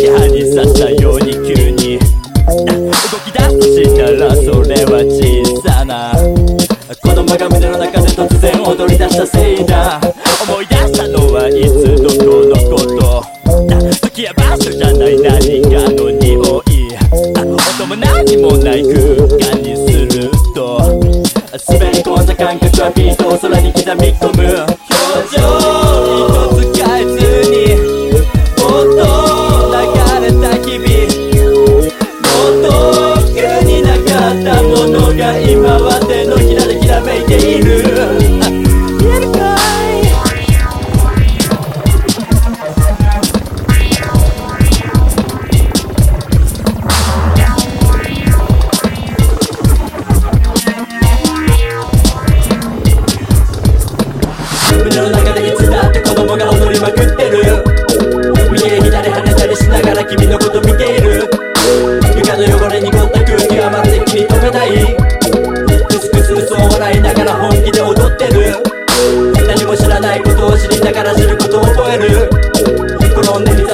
風船に刺したように急に。動き出すとしたらそれは小さな。子供が胸の中で突然踊り出したせいだ。思い出したのはいつどこのこと。時や場所じゃない。何かの匂い。音も何もない空間にすると。滑り込んだ感覚はビートを空に刻み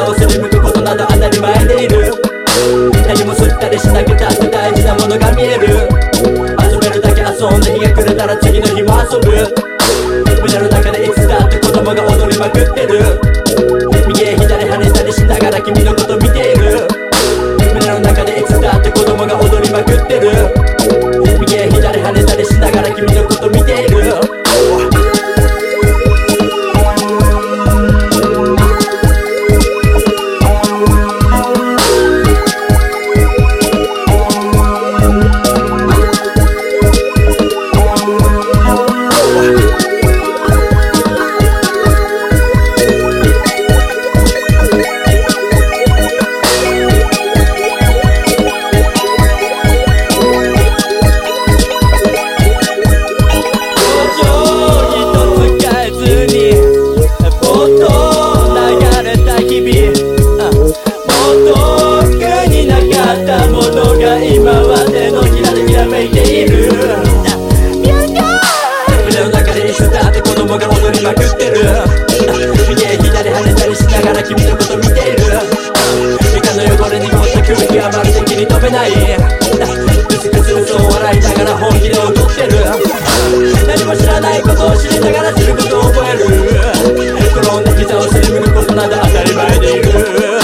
をすりむくことなど当たり前でいる。何もすったりしなくたって大事なものが見える。遊べるだけ遊んで日が暮れたら次の日も遊ぶ。胸の中でいつだって子供が踊りまくってる。る右へ左跳ねたりしながら君のこと見ている床の汚れに凝った空気はまるで気に留めないクスクス嘘を笑いながら本気で踊ってる何も知らないことを知りながら知ることを覚える転んで膝をすりむくことなど当たり前でいる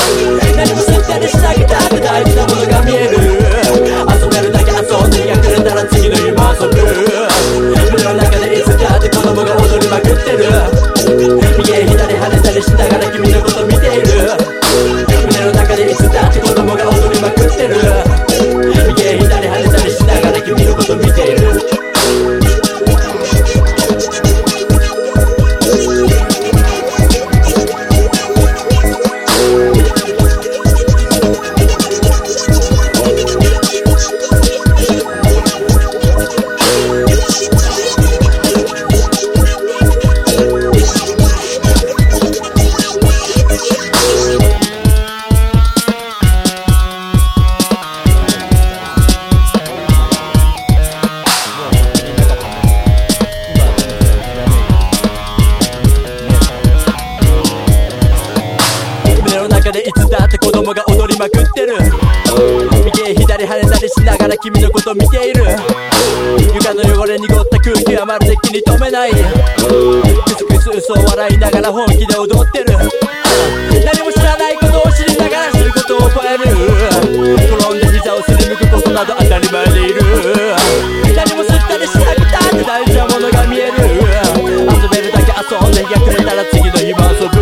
まくってる。右へ左跳ねたりしながら君のこと見ている。床の汚れ濁った空気はまるで気に留めない。クスクス嘘を笑いながら本気で踊ってる。何も知らないことを知りながら知ることを覚える。転んで膝をすりむくことなど当たり前でいる。何も知ったりしなくたって大事なものが見える。遊べるだけ遊んで日が暮れたら次の日も遊ぶ